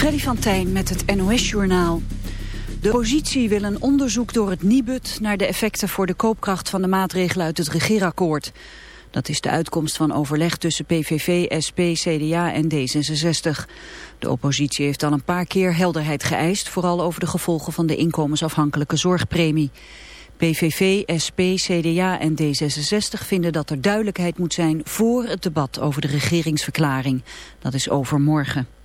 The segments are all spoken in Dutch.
Freddy van Tijn met het NOS-journaal. De oppositie wil een onderzoek door het Nibud naar de effecten voor de koopkracht van de maatregelen uit het regeerakkoord. Dat is de uitkomst van overleg tussen PVV, SP, CDA en D66. De oppositie heeft al een paar keer helderheid geëist, vooral over de gevolgen van de inkomensafhankelijke zorgpremie. PVV, SP, CDA en D66 vinden dat er duidelijkheid moet zijn voor het debat over de regeringsverklaring. Dat is overmorgen.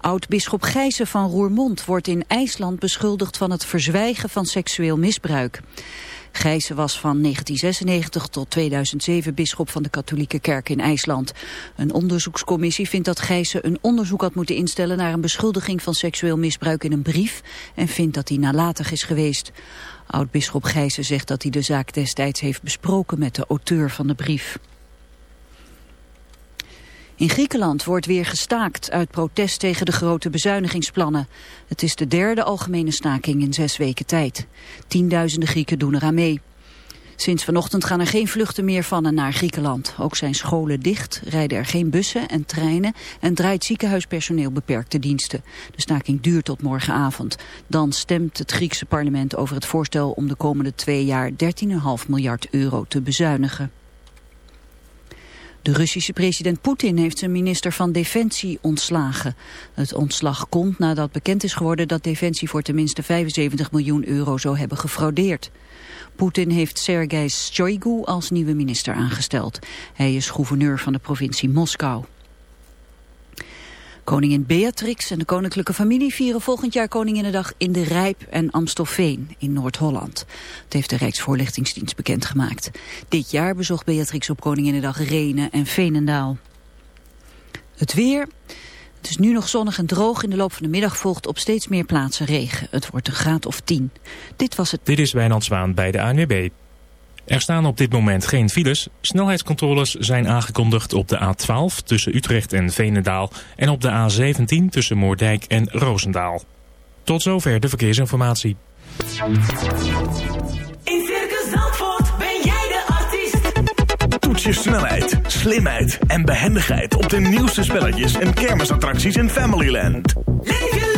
Oud-bisschop Gijzen van Roermond wordt in IJsland beschuldigd van het verzwijgen van seksueel misbruik. Gijzen was van 1996 tot 2007 bisschop van de katholieke kerk in IJsland. Een onderzoekscommissie vindt dat Gijzen een onderzoek had moeten instellen naar een beschuldiging van seksueel misbruik in een brief en vindt dat hij nalatig is geweest. Oud-bisschop Gijzen zegt dat hij de zaak destijds heeft besproken met de auteur van de brief. In Griekenland wordt weer gestaakt uit protest tegen de grote bezuinigingsplannen. Het is de derde algemene staking in zes weken tijd. Tienduizenden Grieken doen eraan mee. Sinds vanochtend gaan er geen vluchten meer van en naar Griekenland. Ook zijn scholen dicht, rijden er geen bussen en treinen... en draait ziekenhuispersoneel beperkte diensten. De staking duurt tot morgenavond. Dan stemt het Griekse parlement over het voorstel om de komende twee jaar 13,5 miljard euro te bezuinigen. De Russische president Poetin heeft zijn minister van Defensie ontslagen. Het ontslag komt nadat bekend is geworden dat Defensie voor tenminste 75 miljoen euro zou hebben gefraudeerd. Poetin heeft Sergei Shoigu als nieuwe minister aangesteld. Hij is gouverneur van de provincie Moskou. Koningin Beatrix en de koninklijke familie vieren volgend jaar Koninginnedag in de Rijp en Amstelveen in Noord-Holland. Dat heeft de Rijksvoorlichtingsdienst bekendgemaakt. Dit jaar bezocht Beatrix op Koninginnedag Renen en Veenendaal. Het weer. Het is nu nog zonnig en droog. In de loop van de middag volgt op steeds meer plaatsen regen. Het wordt een graad of 10. Dit was het. Dit is Wijnand Zwaan bij de ANWB. Er staan op dit moment geen files. Snelheidscontroles zijn aangekondigd op de A12 tussen Utrecht en Veenendaal... en op de A17 tussen Moordijk en Roosendaal. Tot zover de verkeersinformatie. In Circus Zandvoort ben jij de artiest. Toets je snelheid, slimheid en behendigheid... op de nieuwste spelletjes en kermisattracties in Familyland. Leef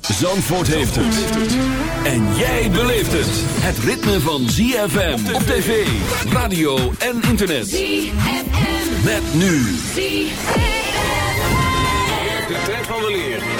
Zandvoort heeft het. En jij beleeft het. Het ritme van ZFM op tv, radio en internet. ZFM. Met nu. De tijd van weleer.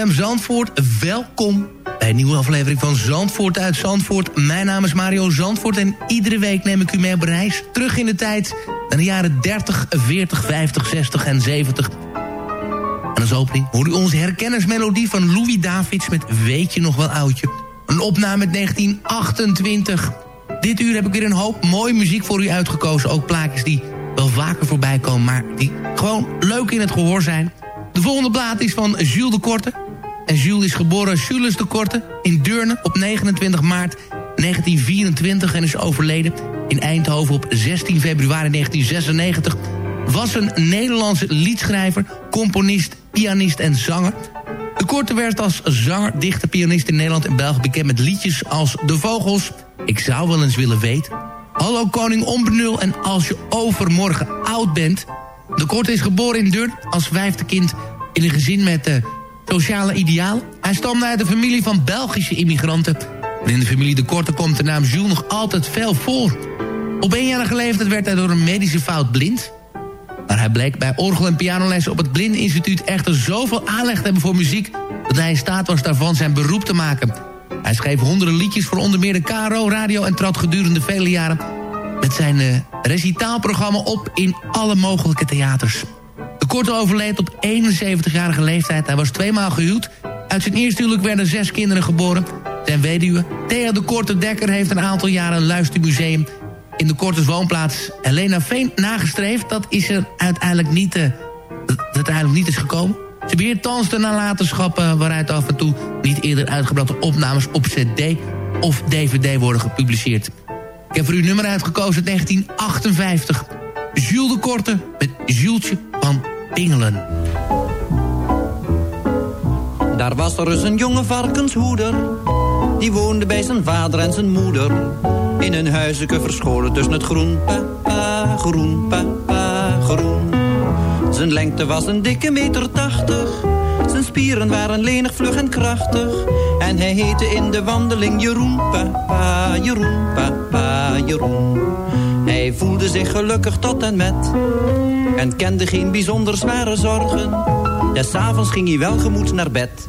ZFM Zandvoort, welkom bij een nieuwe aflevering van Zandvoort uit Zandvoort. Mijn naam is Mario Zandvoort en iedere week neem ik u mee op reis terug in de tijd... naar de jaren 30, 40, 50, 60 en 70. En als opening hoor u onze herkennersmelodie van Louis Davids met Weet je nog wel oudje. Een opname uit 1928. Dit uur heb ik weer een hoop mooie muziek voor u uitgekozen. Ook plaatjes die wel vaker voorbij komen, maar die gewoon leuk in het gehoor zijn... De volgende plaat is van Jules de Korte. En Jules is geboren Jules de Korte in Deurne op 29 maart 1924... en is overleden in Eindhoven op 16 februari 1996. Was een Nederlandse liedschrijver, componist, pianist en zanger. De Korte werd als zanger, dichter, pianist in Nederland en België bekend... met liedjes als De Vogels, Ik zou wel eens willen weten... Hallo Koning Onbenul en Als je overmorgen oud bent... De Korte is geboren in Deurne als vijfde kind in een gezin met uh, sociale idealen. Hij stamde uit een familie van Belgische immigranten. En in de familie De Korte komt de naam Jules nog altijd veel voor. Op eenjarige leeftijd werd hij door een medische fout blind. Maar hij bleek bij orgel- en pianoles op het Blindeninstituut echter zoveel aanleg te hebben voor muziek... dat hij in staat was daarvan zijn beroep te maken. Hij schreef honderden liedjes voor onder meer de KRO, radio... en trad gedurende vele jaren met zijn uh, recitaalprogramma op in alle mogelijke theaters. De Korte overleed op 71-jarige leeftijd. Hij was tweemaal gehuwd. Uit zijn eerste huwelijk werden zes kinderen geboren. Zijn weduwe, Thea de Korte Dekker, heeft een aantal jaren een luistermuseum... in de Kortes woonplaats Helena Veen nagestreefd. Dat is er uiteindelijk niet, uh, dat uiteindelijk niet is gekomen. Ze beheert thans de nalatenschappen waaruit af en toe niet eerder uitgebrachte opnames op cd of dvd worden gepubliceerd. Ik heb voor u nummer uitgekozen 1958. Jules de Korte met Julesje Pingelen. Daar was er eens een jonge varkenshoeder. Die woonde bij zijn vader en zijn moeder. In een huisje verscholen tussen het groen. Papa, groen, papa, groen. Zijn lengte was een dikke meter tachtig. Zijn spieren waren lenig, vlug en krachtig. En hij heette in de wandeling Jeroen, papa, Jeroen, papa, Jeroen. Hij voelde zich gelukkig tot en met. En kende geen bijzonder zware zorgen. Des avonds ging hij welgemoed naar bed.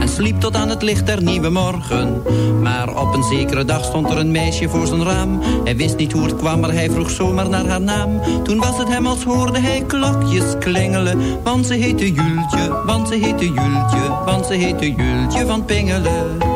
En sliep tot aan het licht der nieuwe morgen. Maar op een zekere dag stond er een meisje voor zijn raam. Hij wist niet hoe het kwam, maar hij vroeg zomaar naar haar naam. Toen was het hem als hoorde hij klokjes klingelen. Want ze heette Jultje, want ze heette Jultje, want ze heette Jultje van Pingelen.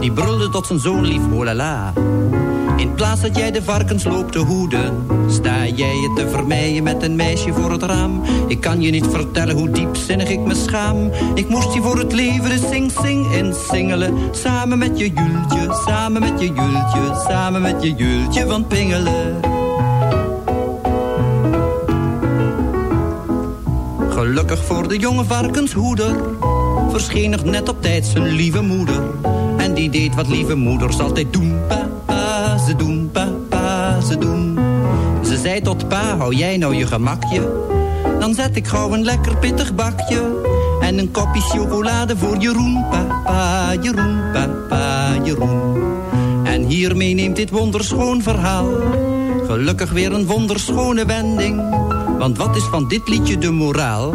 Die brulde tot zijn zoon lief, oh la in plaats dat jij de varkens loopt te hoeden Sta jij je te vermijden met een meisje voor het raam. Ik kan je niet vertellen hoe diepzinnig ik me schaam. Ik moest je voor het leven de sing-sing insingelen Samen met je Jultje, samen met je Jultje Samen met je Jultje van Pingelen. Gelukkig voor de jonge varkenshoeder Verscheen net op tijd zijn lieve moeder En die deed wat lieve moeders altijd doen. Papa, ze doen, papa, ze doen. Ze zei tot pa, hou jij nou je gemakje? Dan zet ik gauw een lekker pittig bakje. En een kopje chocolade voor Jeroen. Papa, Jeroen, papa, Jeroen. En hiermee neemt dit wonderschoon verhaal. Gelukkig weer een wonderschone wending. Want wat is van dit liedje de moraal?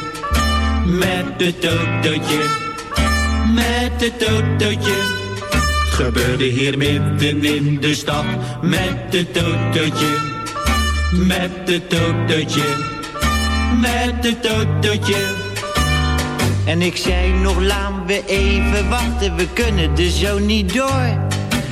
Met het autootje. Met het autootje. Gebeurde hier midden in de stad. Met het autootje. Met het autootje. Met het autootje. En ik zei nog, laten we even wachten, we kunnen er zo niet door.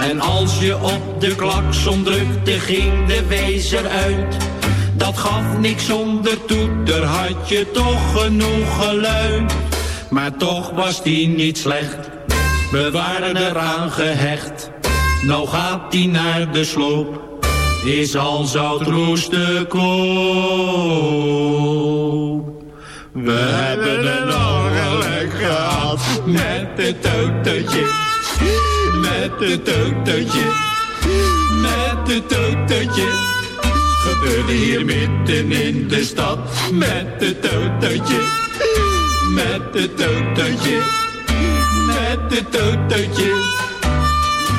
En als je op de klakson drukte, ging de wezer uit. Dat gaf niks zonder toeter, had je toch genoeg geluid. Maar toch was die niet slecht, we waren eraan gehecht. Nou gaat die naar de sloop, is al zout roest te koop. We hebben een ongeluk gehad met het autootje, met het autootje, met het autootje. Gebeurde hier midden in de stad met het autootje, met het autootje, met het autootje.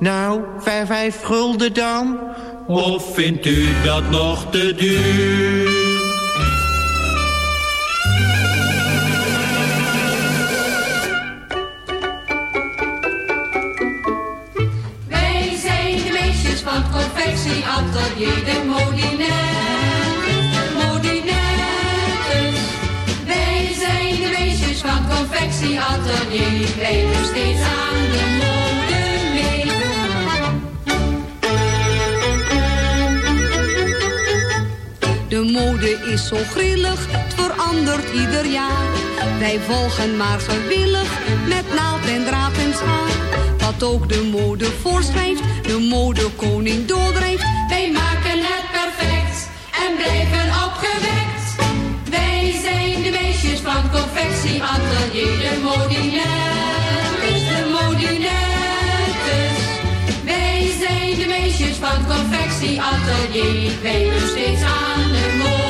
Nou, vijf, vijf gulden dan? Of vindt u dat nog te duur? Wij zijn de confectieatelier, modinettes, de modinettes. Wij zijn de meisjes van confectieatelier, wij doen steeds aan is zo grillig, het verandert ieder jaar. Wij volgen maar gewillig, met naald en draad en schaar. Wat ook de mode voorschrijft, de modekoning doordrijft. Wij maken het perfect en blijven opgewekt. Wij zijn de meisjes van het confectieatelier, de modinettes, de modinettes. Wij zijn de meisjes van het confectieatelier, wij doen steeds aan de mode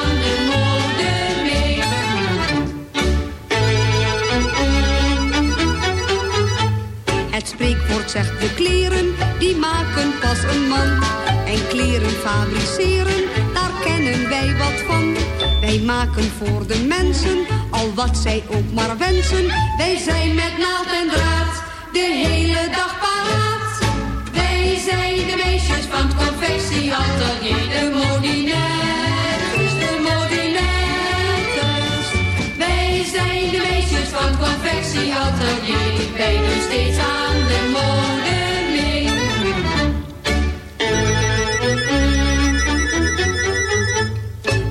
spreekwoord zegt de kleren, die maken pas een man. En kleren fabriceren, daar kennen wij wat van. Wij maken voor de mensen, al wat zij ook maar wensen. Wij zijn met naald en draad, de hele dag paraat. Wij zijn de meisjes van het confectieatelier, de modinettes, confectieatelier, wij doen steeds aan de mode.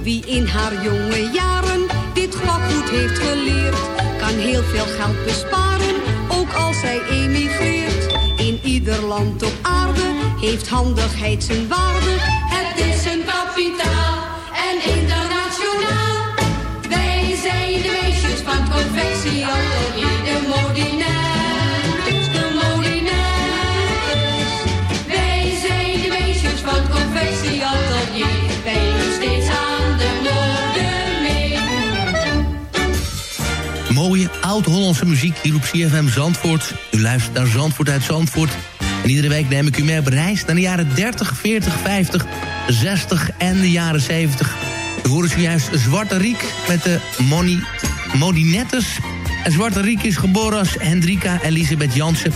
Wie in haar jonge jaren dit vakgoed heeft geleerd, kan heel veel geld besparen, ook als zij emigreert. In ieder land op aarde heeft handigheid zijn waarde. Het is een kapitaal en internationaal. Wij zijn de meisjes van het Mooie oud-Hollandse muziek hier op CFM Zandvoort. U luistert naar Zandvoort uit Zandvoort. En iedere week neem ik u mee op reis naar de jaren 30, 40, 50, 60 en de jaren 70. U hoorde zojuist Zwarte Riek met de Moni, Modinettes. En Zwarte Riek is geboren als Hendrika Elisabeth Jansen.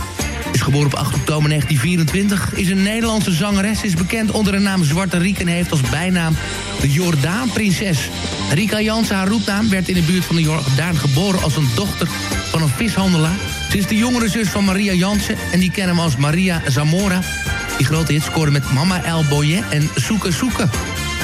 Is geboren op 8 oktober 1924. Is een Nederlandse zangeres. Is bekend onder de naam Zwarte Riek en heeft als bijnaam de Jordaanprinses. Rika Jansen, haar roepnaam, werd in de buurt van de Jordaan geboren als een dochter van een vishandelaar. Ze is de jongere zus van Maria Jansen en die kennen hem als Maria Zamora. Die grote hit scoorde met Mama El Boyet en Soeke Soeke.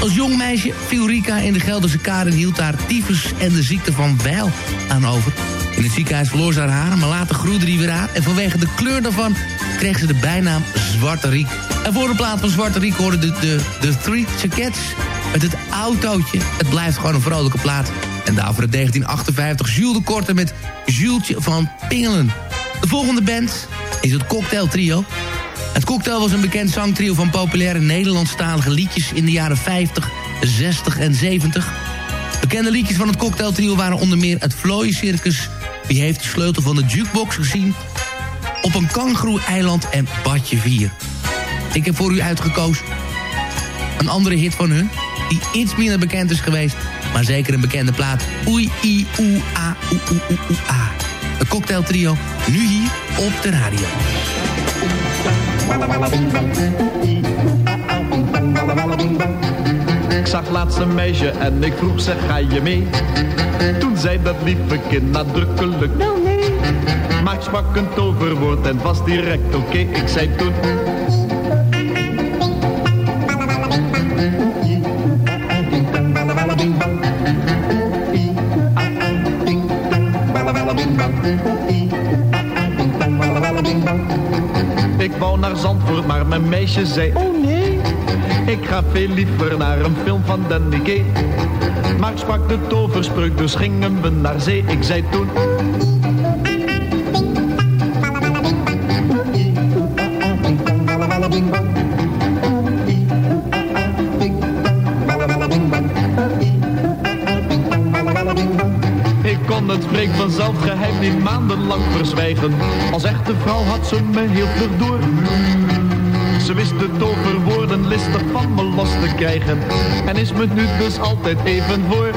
Als jong meisje viel Rika in de Gelderse Karen en hield haar tyfus en de ziekte van Weil aan over. In het ziekenhuis verloor ze haar haren, maar later groeide die weer aan. En vanwege de kleur daarvan kreeg ze de bijnaam Zwarte Riek. En voor de plaat van Zwarte Riek hoorden de, de, de Three Chickets met het autootje. Het blijft gewoon een vrolijke plaat. En daarvoor in 1958 Jules de Korte met Julesje van Pingelen. De volgende band is het Cocktail Trio. Het Cocktail was een bekend zangtrio van populaire Nederlandstalige liedjes... in de jaren 50, 60 en 70. Bekende liedjes van het Cocktail Trio waren onder meer het Vlooien Circus... Wie heeft de sleutel van de jukebox gezien? Op een kangroe-eiland en Badje 4. Ik heb voor u uitgekozen een andere hit van hun... die iets minder bekend is geweest... Maar zeker een bekende plaat. Oei, i, oe, a, oe, oe, oe, oe, a. Een cocktailtrio, nu hier op de radio. Ik zag laatst een meisje en ik vroeg zeg ga je mee? Toen zei dat lieve kind nadrukkelijk. Wel nee. Maar ik sprak een toverwoord en was direct oké? Ik zei toen Ik wou naar Zandvoort, maar mijn meisje zei Oh ga veel liever naar een film van Danny Kay Maar sprak de toverspreuk, dus gingen we naar zee Ik zei toen Ik kon het spreek vanzelf geheim niet maandenlang verzwijgen. Als echte vrouw had ze me heel vlug door. Ze wist de toverwoorden listig van me los te krijgen. En is me nu dus altijd even voor.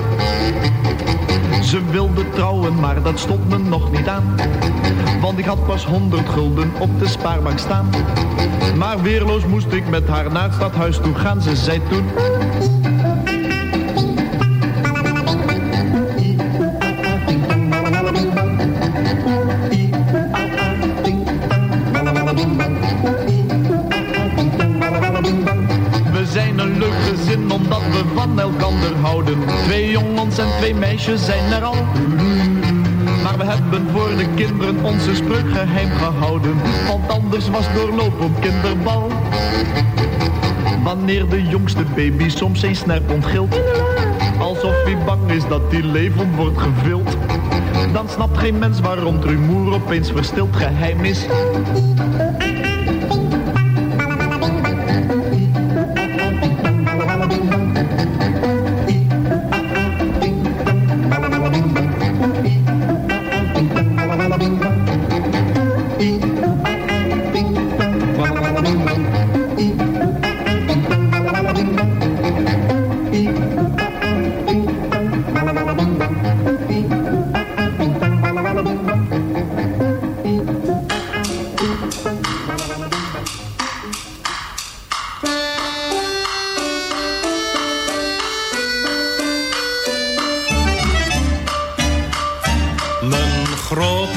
Ze wilde trouwen, maar dat stond me nog niet aan. Want ik had pas honderd gulden op de spaarbank staan. Maar weerloos moest ik met haar naar het stadhuis toe gaan. Ze zei toen... De jongste baby soms zijn snerp ontgilt. Alsof hij bang is dat die levend wordt gevild. Dan snapt geen mens waarom het rumoer opeens verstild geheim is.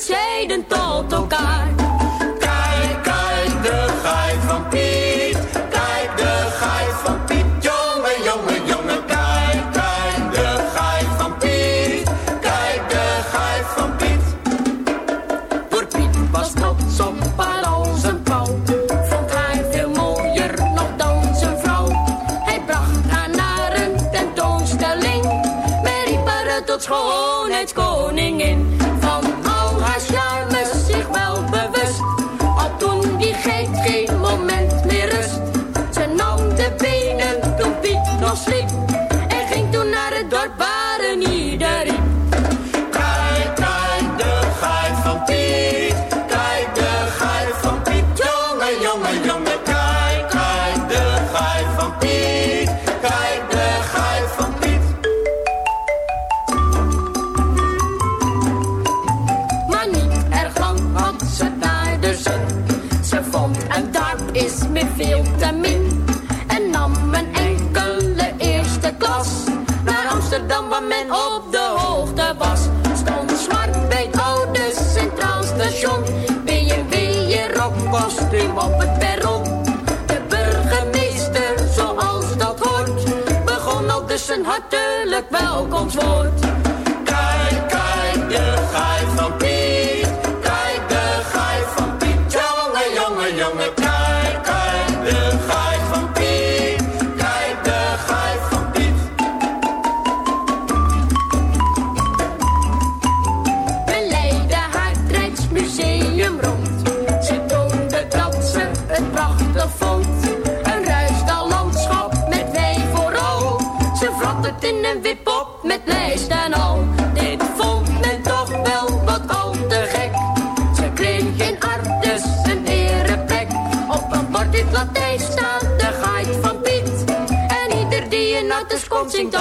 uit de buurt zeiden tot elkaar.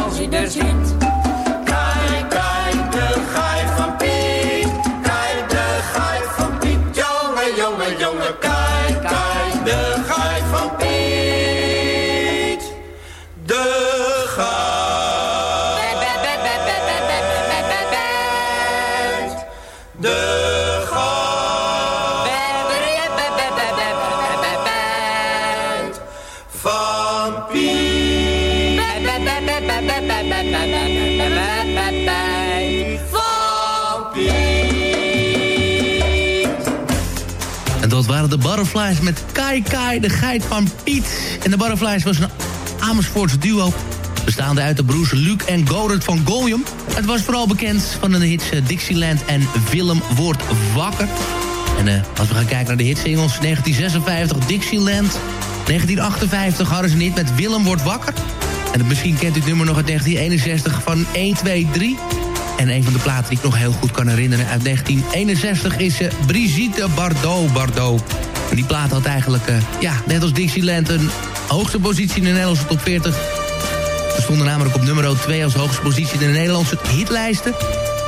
Als hij er ziet. Kijk, kijk, de gaai van Piet. Kijk, de gaai van Piet. Jongen, jongen, jongen. Kijk, kijk, de gaai van Piet. De. Van Piet. En dat waren de Butterflies met Kai Kai, de geit van Piet. En de Butterflies was een Amersfoorts duo. Bestaande uit de broers Luc en Godert van Goljum. Het was vooral bekend van de hits eh, Dixieland en Willem wordt wakker. En eh, als we gaan kijken naar de hitsingles, 1956 Dixieland. 1958 hadden ze niet met Willem wordt wakker. En misschien kent u het nummer nog uit 1961 van 1, 2, 3. En een van de platen die ik nog heel goed kan herinneren uit 1961 is uh, Brigitte Bardot Bardot. En die plaat had eigenlijk, uh, ja, net als Dixieland, een hoogste positie in de Nederlandse top 40. Ze stonden namelijk op nummer 2 als hoogste positie in de Nederlandse hitlijsten.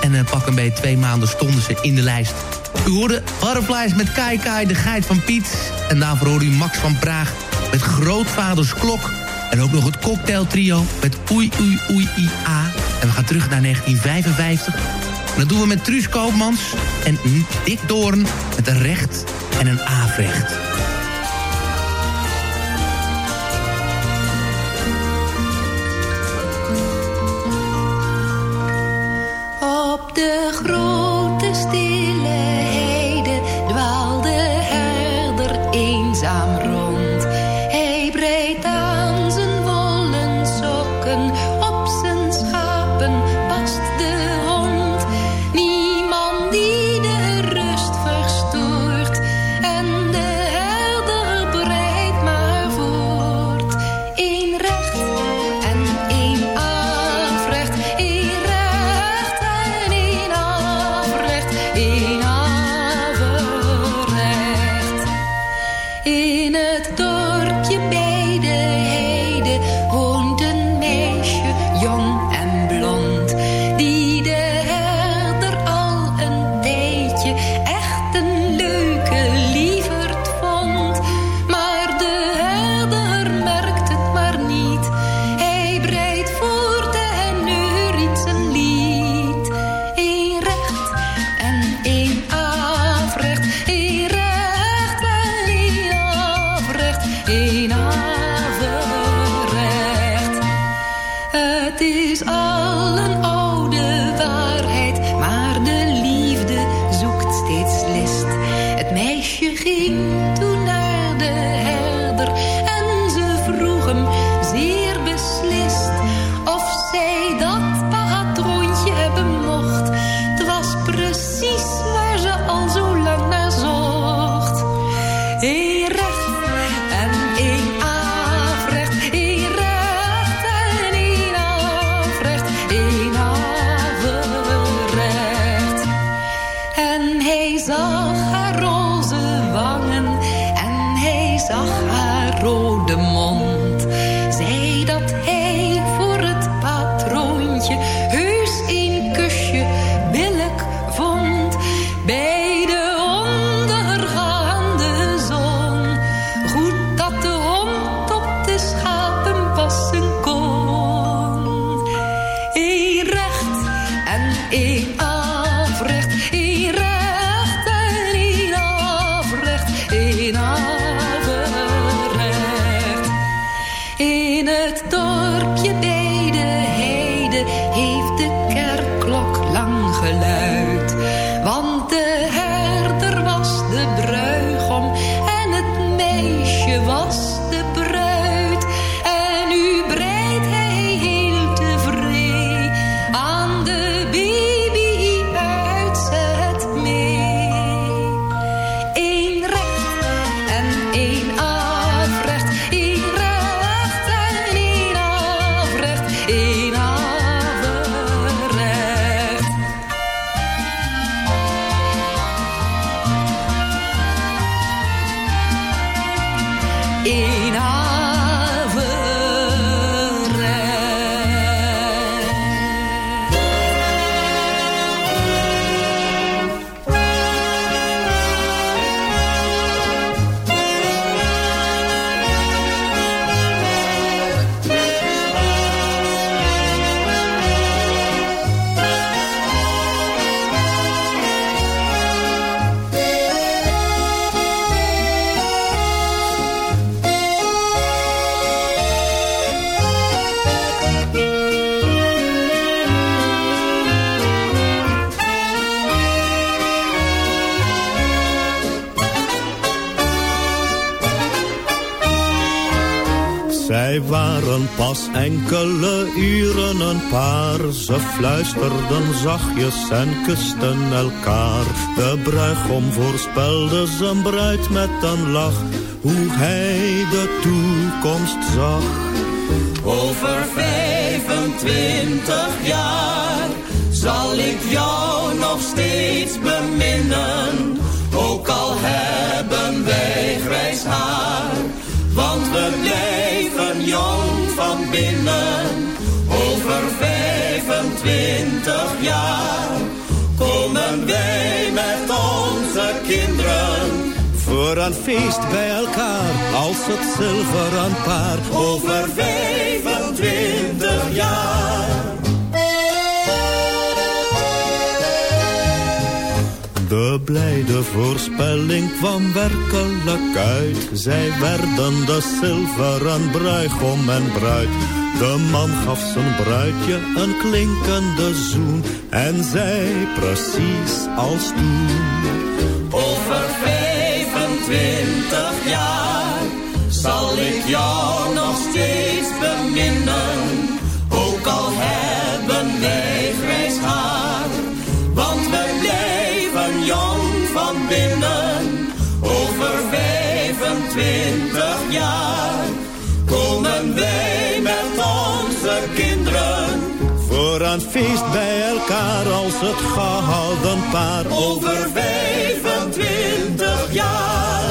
En uh, pak een beetje twee maanden stonden ze in de lijst. U hoorde Butterflies met Kai Kai, de geit van Piet. En daarvoor hoorde u Max van Praag met Grootvaders Klok. En ook nog het cocktailtrio met Oei Oei Oei I A. En we gaan terug naar 1955. En dat doen we met Truus Koopmans en Dick Doorn met een recht en een afrecht. Ze fluisterden zachtjes en kusten elkaar. De bruigom voorspelde zijn bruid met een lach. Hoe hij de toekomst zag. Over 25 jaar zal ik jou nog steeds beminnen. Ook al hebben wij grijs haar, want we blijven jong van binnen. Over 25 jaar komen wij met onze kinderen voor een feest bij elkaar, als het zilveren paar. over 25 jaar. De blijde voorspelling kwam werkelijk uit. Zij werden de zilveren bruigom en bruid. De man gaf zijn bruidje een klinkende zoen. En zei precies als toen. Over 25 jaar zal ik jou nog steeds beminnen. Ook al hebben wij grijs haar, want we blijven jong van binnen. Over 25 jaar komen wij Een feest bij elkaar als het gehouden paar. Over 25 jaar.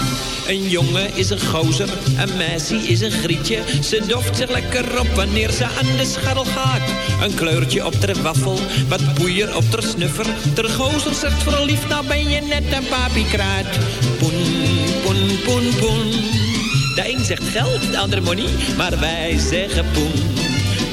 Een jongen is een gozer, een meisje is een grietje. Ze doft zich lekker op wanneer ze aan de scharrel gaat. Een kleurtje op ter waffel, wat poeier op ter snuffer. Ter gozer zegt verliefd, nou ben je net een papiekraat. Poen, poen, poen, poen. De een zegt geld, de ander money, maar wij zeggen poen.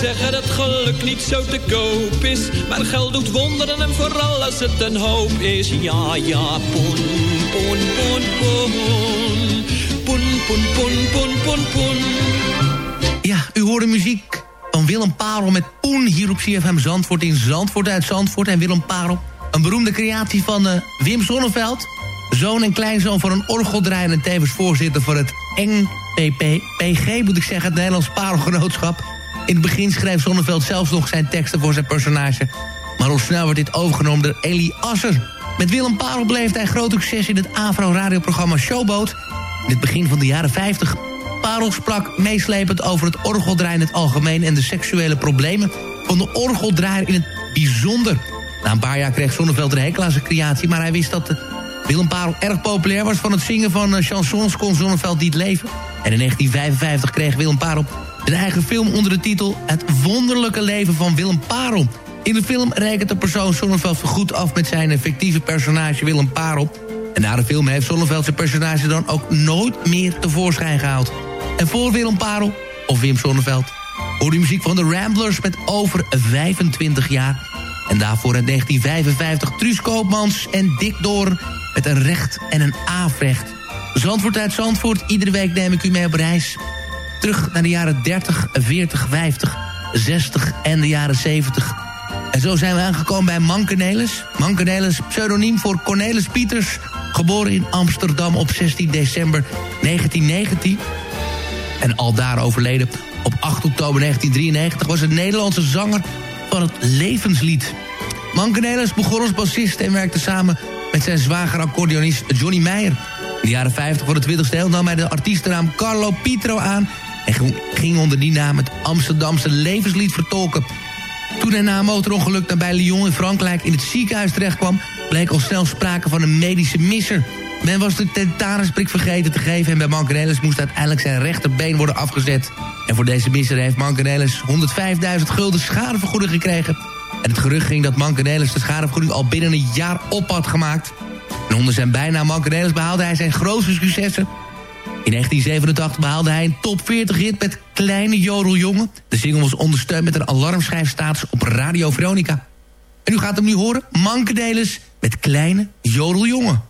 Zeggen dat geluk niet zo te koop is. Maar geld doet wonderen en vooral als het een hoop is. Ja, ja, poen, poen, poen, poen. Poen, poen, poen, poen, poen. Ja, u hoorde muziek van Willem Parel met Poen hier op CFM Zandvoort in Zandvoort uit Zandvoort. En Willem Parel, een beroemde creatie van uh, Wim Sonneveld. Zoon en kleinzoon van een orgeldraaier en tevens voorzitter van het NPP, moet ik zeggen, het Nederlands Parelgenootschap. In het begin schreef Zonneveld zelfs nog zijn teksten voor zijn personage. Maar al snel werd dit overgenomen door Elie Asser. Met Willem Parel bleef hij groot succes in het Afro-radioprogramma Showboat. In het begin van de jaren 50. Parel sprak meeslepend over het orgeldraaien in het algemeen... en de seksuele problemen van de orgeldraaier in het bijzonder. Na een paar jaar kreeg Zonneveld een hekel aan zijn creatie... maar hij wist dat Willem Parel erg populair was... van het zingen van eh, chansons kon Zonneveld niet leven. En in 1955 kreeg Willem Parel een eigen film onder de titel Het wonderlijke leven van Willem Parel. In de film rekent de persoon Zonneveld vergoed af met zijn fictieve personage Willem Parel. En na de film heeft Zonneveld zijn personage dan ook nooit meer tevoorschijn gehaald. En voor Willem Parel, of Wim Zonneveld, hoor de muziek van de Ramblers met over 25 jaar. En daarvoor in 1955 Truus Koopmans en Dick Door met een recht en een afrecht. Zandvoort uit Zandvoort, iedere week neem ik u mee op reis terug naar de jaren 30, 40, 50, 60 en de jaren 70. En zo zijn we aangekomen bij Mankenelis. Mankenelis, pseudoniem voor Cornelis Pieters... geboren in Amsterdam op 16 december 1919... en al daar overleden op 8 oktober 1993... was een Nederlandse zanger van het levenslied. Mankenelis begon als bassist en werkte samen met zijn zwager accordeonist Johnny Meijer. In de jaren 50 voor de 20e eeuw nam hij de artiestennaam Carlo Pietro aan en ging onder die naam het Amsterdamse levenslied vertolken. Toen hij na een motorongeluk nabij Lyon in Frankrijk in het ziekenhuis terechtkwam... bleek al snel sprake van een medische misser. Men was de tentanusprik vergeten te geven... en bij Mankenelis moest uiteindelijk zijn rechterbeen worden afgezet. En voor deze misser heeft Mankenelis 105.000 gulden schadevergoeding gekregen. En het gerucht ging dat Mankenelis de schadevergoeding al binnen een jaar op had gemaakt. En onder zijn bijnaam Mankenelis behaalde hij zijn grootste successen... In 1987 behaalde hij een top 40 hit met Kleine Jodeljongen. De single was ondersteund met een alarmschrijfstatus op Radio Veronica. En u gaat hem nu horen, Mankedelis met Kleine Jodeljongen.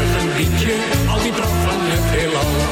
een liedje, al die brand van het heelal.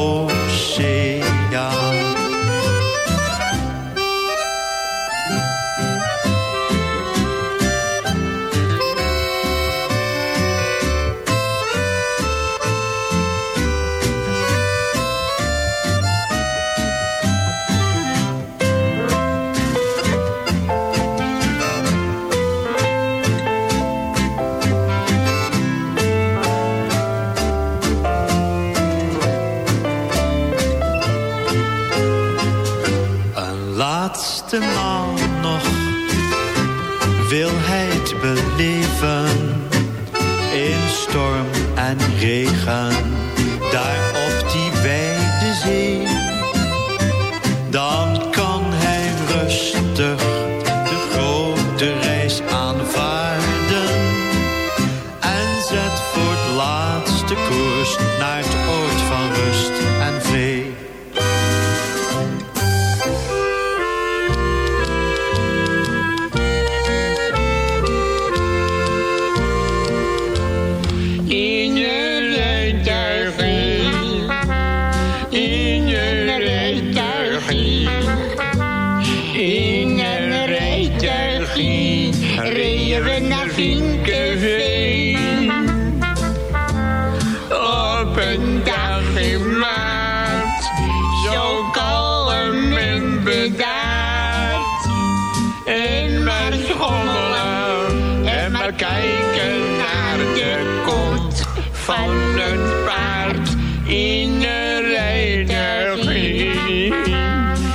paarden komt van een paard in de rijderring.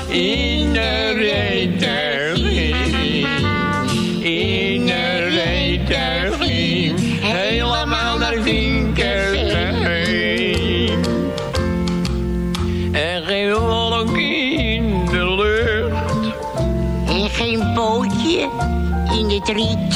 In de rijderring. In de rijderring. Helemaal naar Vinkerveen. En geen wolk in de lucht. En geen bootje in het riet.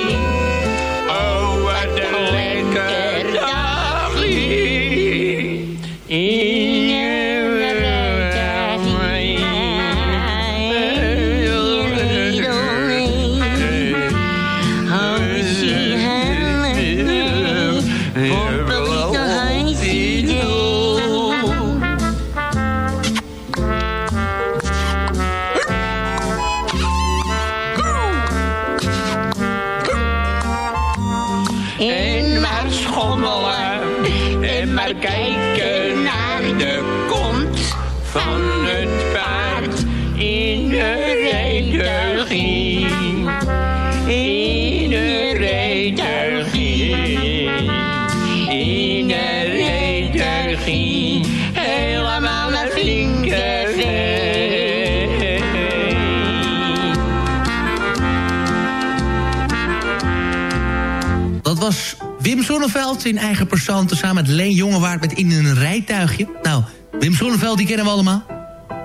Wim Sonneveld in eigen persoon... samen met Leen Jongewaard met In een rijtuigje. Nou, Wim Sonneveld, die kennen we allemaal.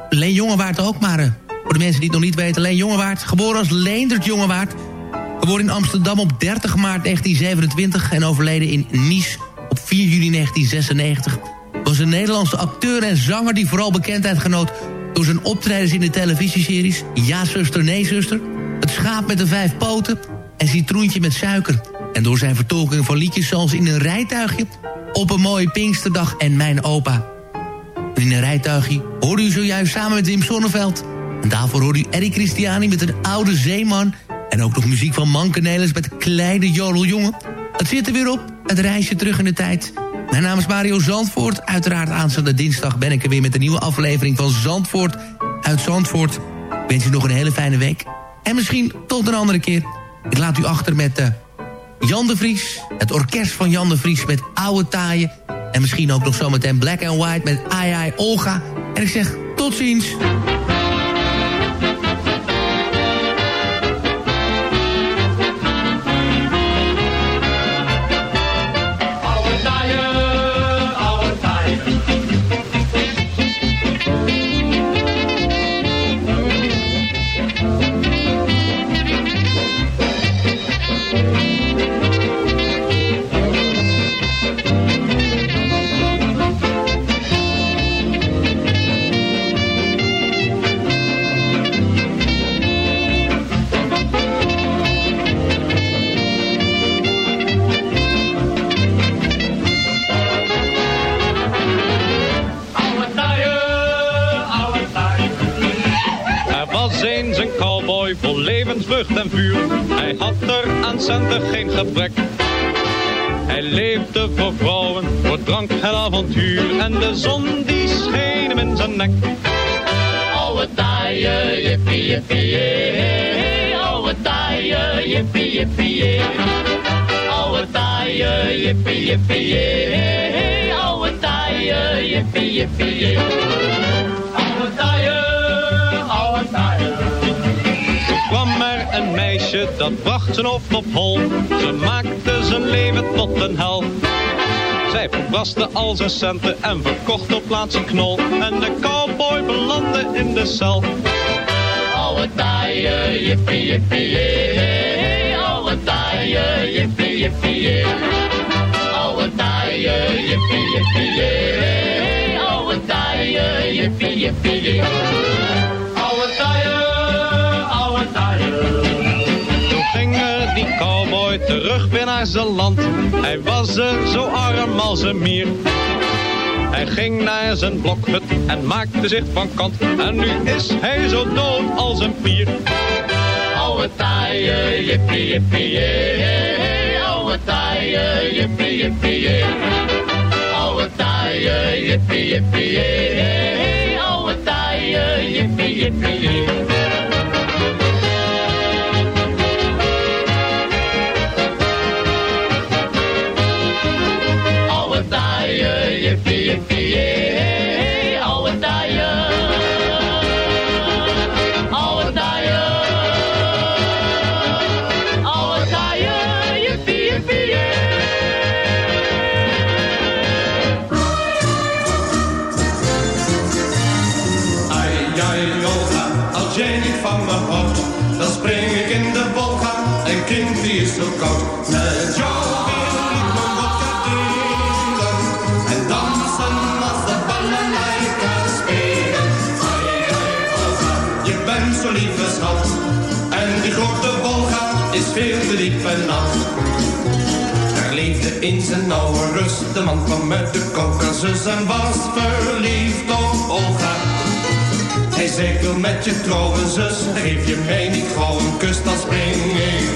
Leen Jongewaard ook, maar eh, voor de mensen die het nog niet weten... Leen Jongewaard, geboren als Leendert Jongewaard... geboren in Amsterdam op 30 maart 1927... en overleden in Nice op 4 juli 1996... was een Nederlandse acteur en zanger... die vooral bekendheid genoot door zijn optredens in de televisieseries... Ja, zuster, nee, zuster... Het schaap met de vijf poten en Citroentje met suiker... En door zijn vertolking van liedjes zoals In een rijtuigje... Op een mooie Pinksterdag en Mijn opa. In een rijtuigje hoorde u zojuist samen met Wim Sonneveld. En daarvoor hoorde u Eddie Christiani met een oude zeeman... en ook nog muziek van Manke Nelis met Kleine Jodeljongen. Het zit er weer op, het reisje terug in de tijd. Mijn naam is Mario Zandvoort. Uiteraard aanstaande dinsdag ben ik er weer met een nieuwe aflevering van Zandvoort uit Zandvoort. Ik wens u nog een hele fijne week. En misschien tot een andere keer. Ik laat u achter met... Uh, Jan de Vries. Het orkest van Jan de Vries met oude taaien. En misschien ook nog zometeen Black and White met Ai Ai Olga. En ik zeg tot ziens. Jippie, jippie, jippie, jippie, jee. Oude oude taaien. Toen kwam er een meisje, dat bracht zijn hoofd op hol. Ze maakte zijn leven tot een hel. Zij verbraste al zijn centen en verkocht op plaats een knol. En de cowboy belandde in de cel. Oude taaien, jippie, jippie, jee. Oude taaien, jippie, jippie, jee. Jippie, jippie, jee. Oude taaien, jippie, jippie. Oude oude. Toen ging er die cowboy terug weer naar zijn land. Hij was er zo arm als een mier. Hij ging naar zijn blokhut en maakte zich van kant. En nu is hij zo dood als een pier. Oude taaien, jippie, jippie, jee. Oude taaien, jippie, jippie, jee. Oude taaien, jippie, jippie, jee. Oude taaien, jippie, jippie, De man kwam met de Caucasus en was verliefd op Olga. Hij zei, wil met je trouwen, zus. Geef je mij niet gewoon een kus, dan spring ik